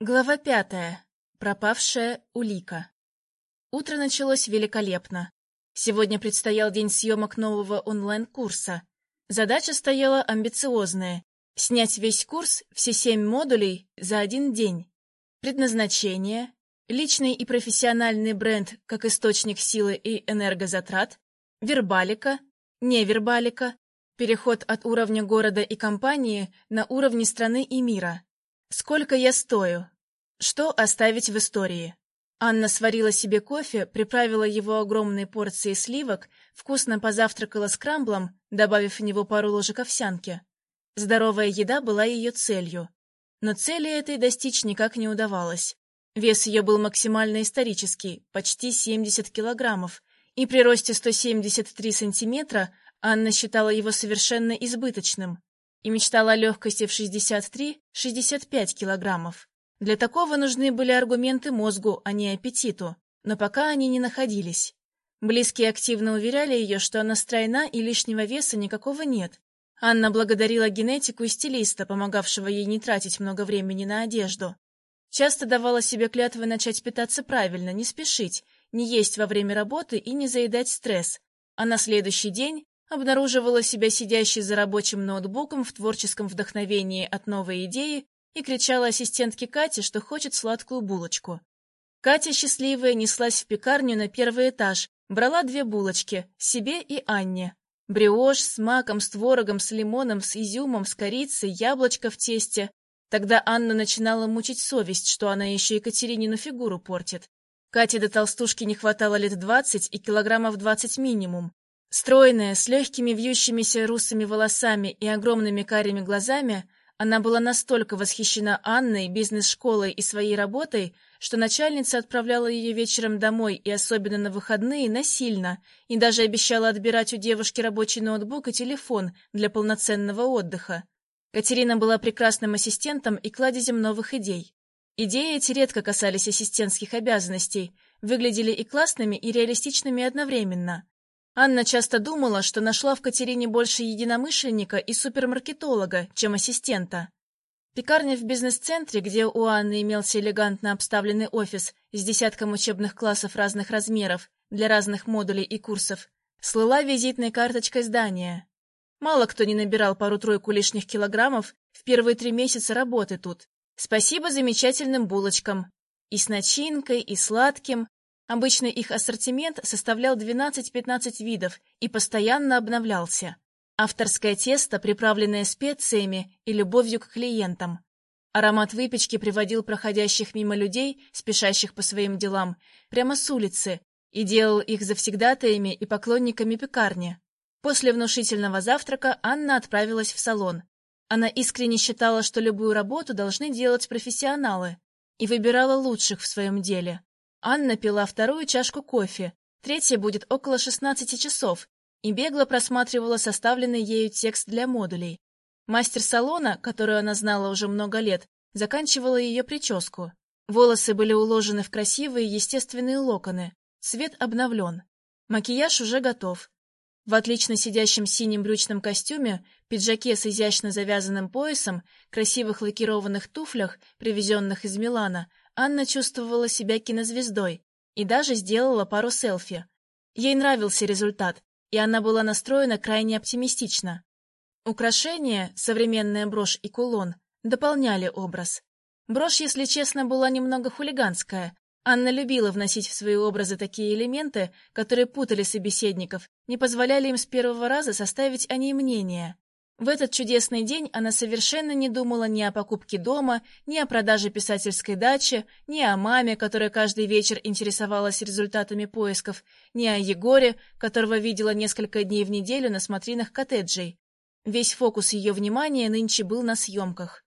Глава пятая. Пропавшая улика. Утро началось великолепно. Сегодня предстоял день съемок нового онлайн-курса. Задача стояла амбициозная — снять весь курс, все семь модулей, за один день. Предназначение — личный и профессиональный бренд как источник силы и энергозатрат, вербалика, невербалика, переход от уровня города и компании на уровни страны и мира — Сколько я стою? Что оставить в истории? Анна сварила себе кофе, приправила его огромной порцией сливок, вкусно позавтракала скрамблом, добавив в него пару ложек овсянки. Здоровая еда была ее целью. Но цели этой достичь никак не удавалось. Вес ее был максимально исторический, почти 70 килограммов, и при росте 173 сантиметра Анна считала его совершенно избыточным и мечтала о легкости в 63-65 килограммов. Для такого нужны были аргументы мозгу, а не аппетиту, но пока они не находились. Близкие активно уверяли ее, что она стройна и лишнего веса никакого нет. Анна благодарила генетику и стилиста, помогавшего ей не тратить много времени на одежду. Часто давала себе клятвы начать питаться правильно, не спешить, не есть во время работы и не заедать стресс, а на следующий день обнаруживала себя сидящей за рабочим ноутбуком в творческом вдохновении от новой идеи и кричала ассистентке Кате, что хочет сладкую булочку. Катя, счастливая, неслась в пекарню на первый этаж, брала две булочки, себе и Анне. Бриош с маком, с творогом, с лимоном, с изюмом, с корицей, яблочко в тесте. Тогда Анна начинала мучить совесть, что она еще Екатеринину фигуру портит. Кате до толстушки не хватало лет двадцать и килограммов двадцать минимум. Стройная, с легкими вьющимися русыми волосами и огромными карими глазами, она была настолько восхищена Анной, бизнес-школой и своей работой, что начальница отправляла ее вечером домой и особенно на выходные насильно, и даже обещала отбирать у девушки рабочий ноутбук и телефон для полноценного отдыха. Катерина была прекрасным ассистентом и кладезем новых идей. Идеи эти редко касались ассистентских обязанностей, выглядели и классными, и реалистичными одновременно. Анна часто думала, что нашла в Катерине больше единомышленника и супермаркетолога, чем ассистента. Пекарня в бизнес-центре, где у Анны имелся элегантно обставленный офис с десятком учебных классов разных размеров для разных модулей и курсов, слыла визитной карточкой здания. Мало кто не набирал пару-тройку лишних килограммов в первые три месяца работы тут. Спасибо замечательным булочкам. И с начинкой, и сладким, Обычно их ассортимент составлял 12-15 видов и постоянно обновлялся. Авторское тесто, приправленное специями и любовью к клиентам. Аромат выпечки приводил проходящих мимо людей, спешащих по своим делам, прямо с улицы, и делал их завсегдатаями и поклонниками пекарни. После внушительного завтрака Анна отправилась в салон. Она искренне считала, что любую работу должны делать профессионалы, и выбирала лучших в своем деле. Анна пила вторую чашку кофе, третья будет около 16 часов, и бегло просматривала составленный ею текст для модулей. Мастер салона, которую она знала уже много лет, заканчивала ее прическу. Волосы были уложены в красивые естественные локоны, цвет обновлен. Макияж уже готов. В отлично сидящем синем брючном костюме, пиджаке с изящно завязанным поясом, красивых лакированных туфлях, привезенных из Милана, Анна чувствовала себя кинозвездой и даже сделала пару селфи. Ей нравился результат, и она была настроена крайне оптимистично. Украшения, современная брошь и кулон, дополняли образ. Брошь, если честно, была немного хулиганская. Анна любила вносить в свои образы такие элементы, которые путали собеседников, не позволяли им с первого раза составить о ней мнение. В этот чудесный день она совершенно не думала ни о покупке дома, ни о продаже писательской дачи, ни о маме, которая каждый вечер интересовалась результатами поисков, ни о Егоре, которого видела несколько дней в неделю на смотринах коттеджей. Весь фокус ее внимания нынче был на съемках.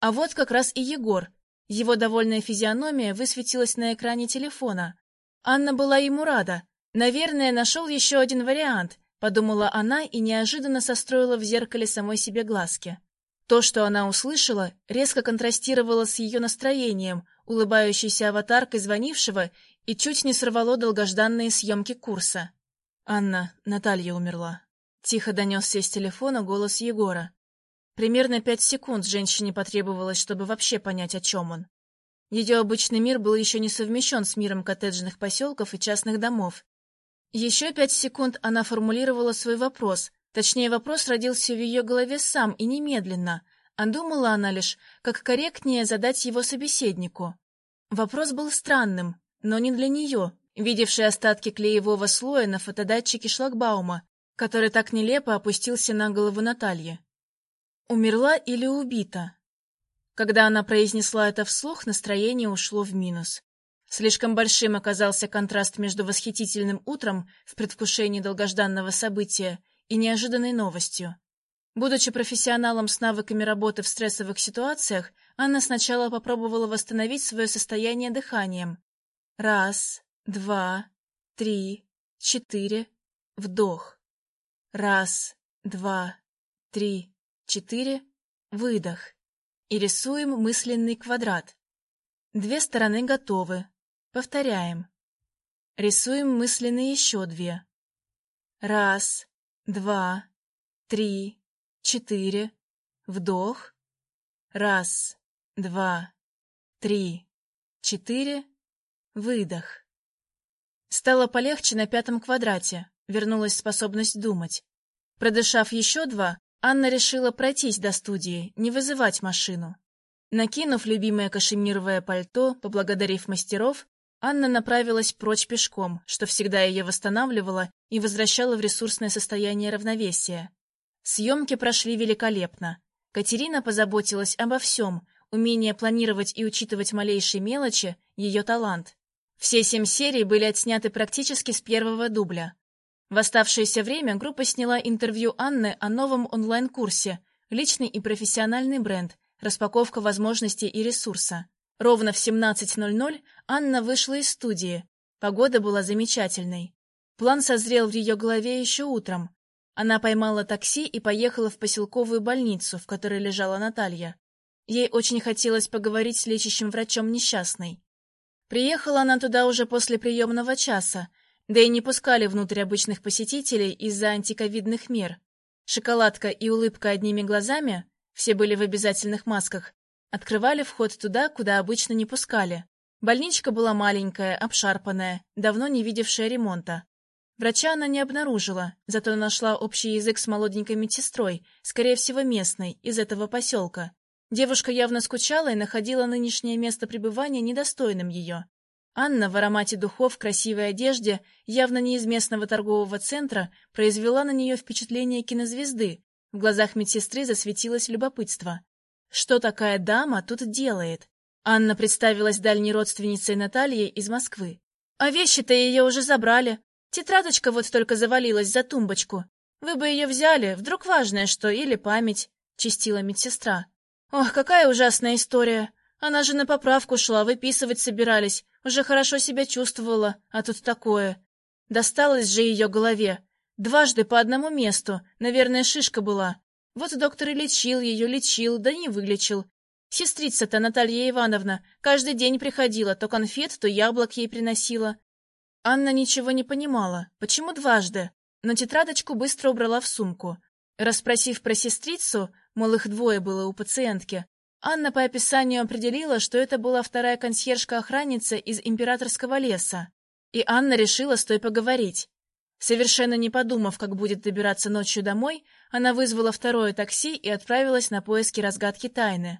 А вот как раз и Егор. Его довольная физиономия высветилась на экране телефона. Анна была ему рада. Наверное, нашел еще один вариант — подумала она и неожиданно состроила в зеркале самой себе глазки. То, что она услышала, резко контрастировало с ее настроением, улыбающейся аватаркой звонившего, и чуть не сорвало долгожданные съемки курса. «Анна, Наталья умерла». Тихо донесся из телефона голос Егора. Примерно пять секунд женщине потребовалось, чтобы вообще понять, о чем он. Ее обычный мир был еще не совмещен с миром коттеджных поселков и частных домов. Еще пять секунд она формулировала свой вопрос, точнее вопрос родился в ее голове сам и немедленно, а думала она лишь, как корректнее задать его собеседнику. Вопрос был странным, но не для нее, видевшей остатки клеевого слоя на фотодатчике шлагбаума, который так нелепо опустился на голову Натальи. Умерла или убита? Когда она произнесла это вслух, настроение ушло в минус. Слишком большим оказался контраст между восхитительным утром в предвкушении долгожданного события и неожиданной новостью. Будучи профессионалом с навыками работы в стрессовых ситуациях, Анна сначала попробовала восстановить свое состояние дыханием. Раз, два, три, четыре, вдох. Раз, два, три, четыре, выдох. И рисуем мысленный квадрат. Две стороны готовы. Повторяем. Рисуем мысленно еще две. Раз, два, три, четыре. Вдох. Раз, два, три, четыре. Выдох. Стало полегче на пятом квадрате, вернулась способность думать. Продышав еще два, Анна решила пройтись до студии, не вызывать машину. Накинув любимое кашемировое пальто, поблагодарив мастеров, Анна направилась прочь пешком, что всегда ее восстанавливало и возвращало в ресурсное состояние равновесия. Съемки прошли великолепно. Катерина позаботилась обо всем, умение планировать и учитывать малейшие мелочи — ее талант. Все семь серий были отсняты практически с первого дубля. В оставшееся время группа сняла интервью Анны о новом онлайн-курсе «Личный и профессиональный бренд. Распаковка возможностей и ресурса». Ровно в 17.00 Анна вышла из студии. Погода была замечательной. План созрел в ее голове еще утром. Она поймала такси и поехала в поселковую больницу, в которой лежала Наталья. Ей очень хотелось поговорить с лечащим врачом несчастной. Приехала она туда уже после приемного часа, да и не пускали внутрь обычных посетителей из-за антиковидных мер. Шоколадка и улыбка одними глазами, все были в обязательных масках, открывали вход туда, куда обычно не пускали. Больничка была маленькая, обшарпанная, давно не видевшая ремонта. Врача она не обнаружила, зато нашла общий язык с молоденькой медсестрой, скорее всего местной, из этого поселка. Девушка явно скучала и находила нынешнее место пребывания недостойным ее. Анна в аромате духов красивой одежде, явно не из местного торгового центра, произвела на нее впечатление кинозвезды. В глазах медсестры засветилось любопытство. Что такая дама тут делает? Анна представилась дальней родственницей Натальи из Москвы. А вещи-то ее уже забрали. Тетрадочка вот только завалилась за тумбочку. Вы бы ее взяли, вдруг важное что, или память, — чистила медсестра. Ох, какая ужасная история. Она же на поправку шла, выписывать собирались. Уже хорошо себя чувствовала, а тут такое. Досталось же ее голове. Дважды по одному месту. Наверное, шишка была. Вот доктор и лечил ее, лечил, да не вылечил. Сестрица-то Наталья Ивановна каждый день приходила, то конфет, то яблок ей приносила. Анна ничего не понимала, почему дважды, но тетрадочку быстро убрала в сумку. Расспросив про сестрицу, мол, их двое было у пациентки, Анна по описанию определила, что это была вторая консьержка-охранница из императорского леса, и Анна решила с той поговорить. Совершенно не подумав, как будет добираться ночью домой, она вызвала второе такси и отправилась на поиски разгадки тайны.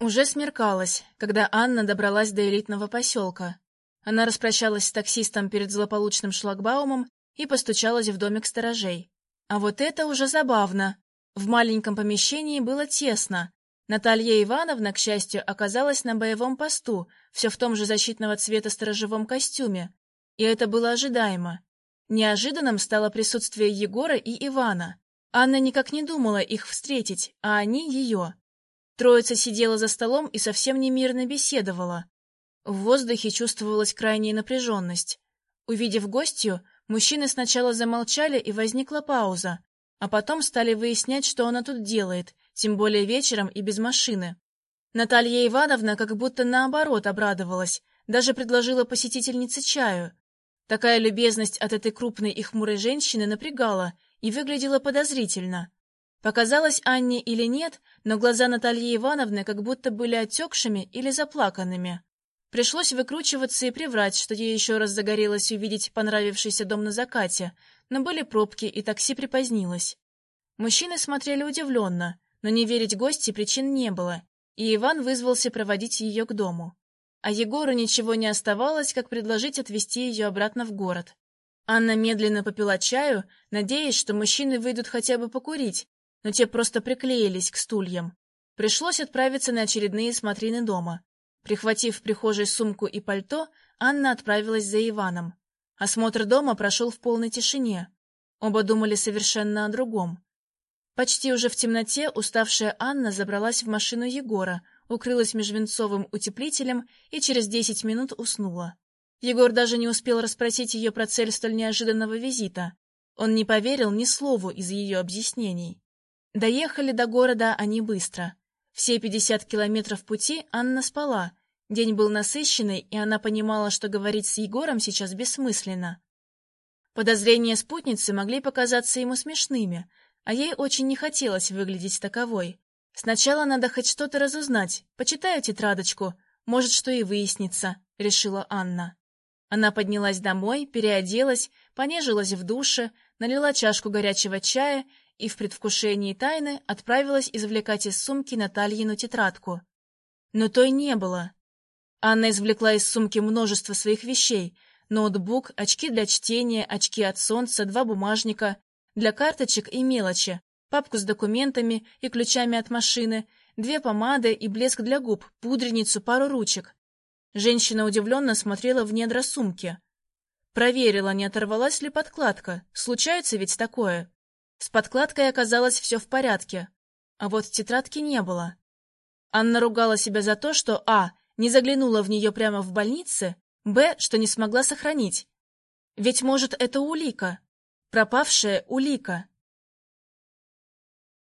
Уже смеркалось, когда Анна добралась до элитного поселка. Она распрощалась с таксистом перед злополучным шлагбаумом и постучалась в домик сторожей. А вот это уже забавно. В маленьком помещении было тесно. Наталья Ивановна, к счастью, оказалась на боевом посту, все в том же защитного цвета сторожевом костюме. И это было ожидаемо. Неожиданным стало присутствие Егора и Ивана. Анна никак не думала их встретить, а они ее. Троица сидела за столом и совсем немирно беседовала. В воздухе чувствовалась крайняя напряженность. Увидев гостью, мужчины сначала замолчали и возникла пауза, а потом стали выяснять, что она тут делает, тем более вечером и без машины. Наталья Ивановна как будто наоборот обрадовалась, даже предложила посетительнице чаю. Такая любезность от этой крупной и хмурой женщины напрягала и выглядела подозрительно. Показалось Анне или нет, но глаза Натальи Ивановны как будто были отекшими или заплаканными. Пришлось выкручиваться и приврать, что ей еще раз загорелось увидеть понравившийся дом на закате, но были пробки, и такси припозднилось. Мужчины смотрели удивленно, но не верить гости причин не было, и Иван вызвался проводить ее к дому. А Егору ничего не оставалось, как предложить отвезти ее обратно в город. Анна медленно попила чаю, надеясь, что мужчины выйдут хотя бы покурить, но те просто приклеились к стульям. Пришлось отправиться на очередные смотрины дома. Прихватив в прихожей сумку и пальто, Анна отправилась за Иваном. Осмотр дома прошел в полной тишине. Оба думали совершенно о другом. Почти уже в темноте уставшая Анна забралась в машину Егора, укрылась межвинцовым утеплителем и через десять минут уснула. Егор даже не успел расспросить ее про цель столь неожиданного визита. Он не поверил ни слову из ее объяснений. Доехали до города они быстро. Все пятьдесят километров пути Анна спала. День был насыщенный, и она понимала, что говорить с Егором сейчас бессмысленно. Подозрения спутницы могли показаться ему смешными, а ей очень не хотелось выглядеть таковой. Сначала надо хоть что-то разузнать, почитаю тетрадочку, может, что и выяснится, решила Анна. Она поднялась домой, переоделась, понежилась в душе, налила чашку горячего чая и в предвкушении тайны отправилась извлекать из сумки Натальину тетрадку. Но той не было. Анна извлекла из сумки множество своих вещей: ноутбук, очки для чтения, очки от солнца, два бумажника для карточек и мелочи, папку с документами и ключами от машины, две помады и блеск для губ, пудреницу, пару ручек. Женщина удивленно смотрела в недра сумки. Проверила, не оторвалась ли подкладка. Случается ведь такое. С подкладкой оказалось все в порядке, а вот тетрадки не было. Анна ругала себя за то, что а. не заглянула в нее прямо в больнице, б. что не смогла сохранить. Ведь, может, это улика. Пропавшая улика.